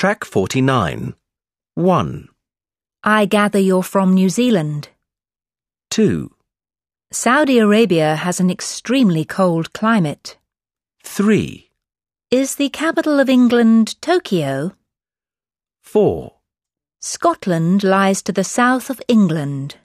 Track 49. 1, I gather you're from New Zealand. 2, Saudi Arabia has an extremely cold climate. 3, Is the capital of England Tokyo? 4. Scotland lies to the south of England.